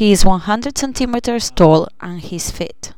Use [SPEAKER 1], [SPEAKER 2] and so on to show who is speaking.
[SPEAKER 1] He is 100 centimeters tall and he's fit.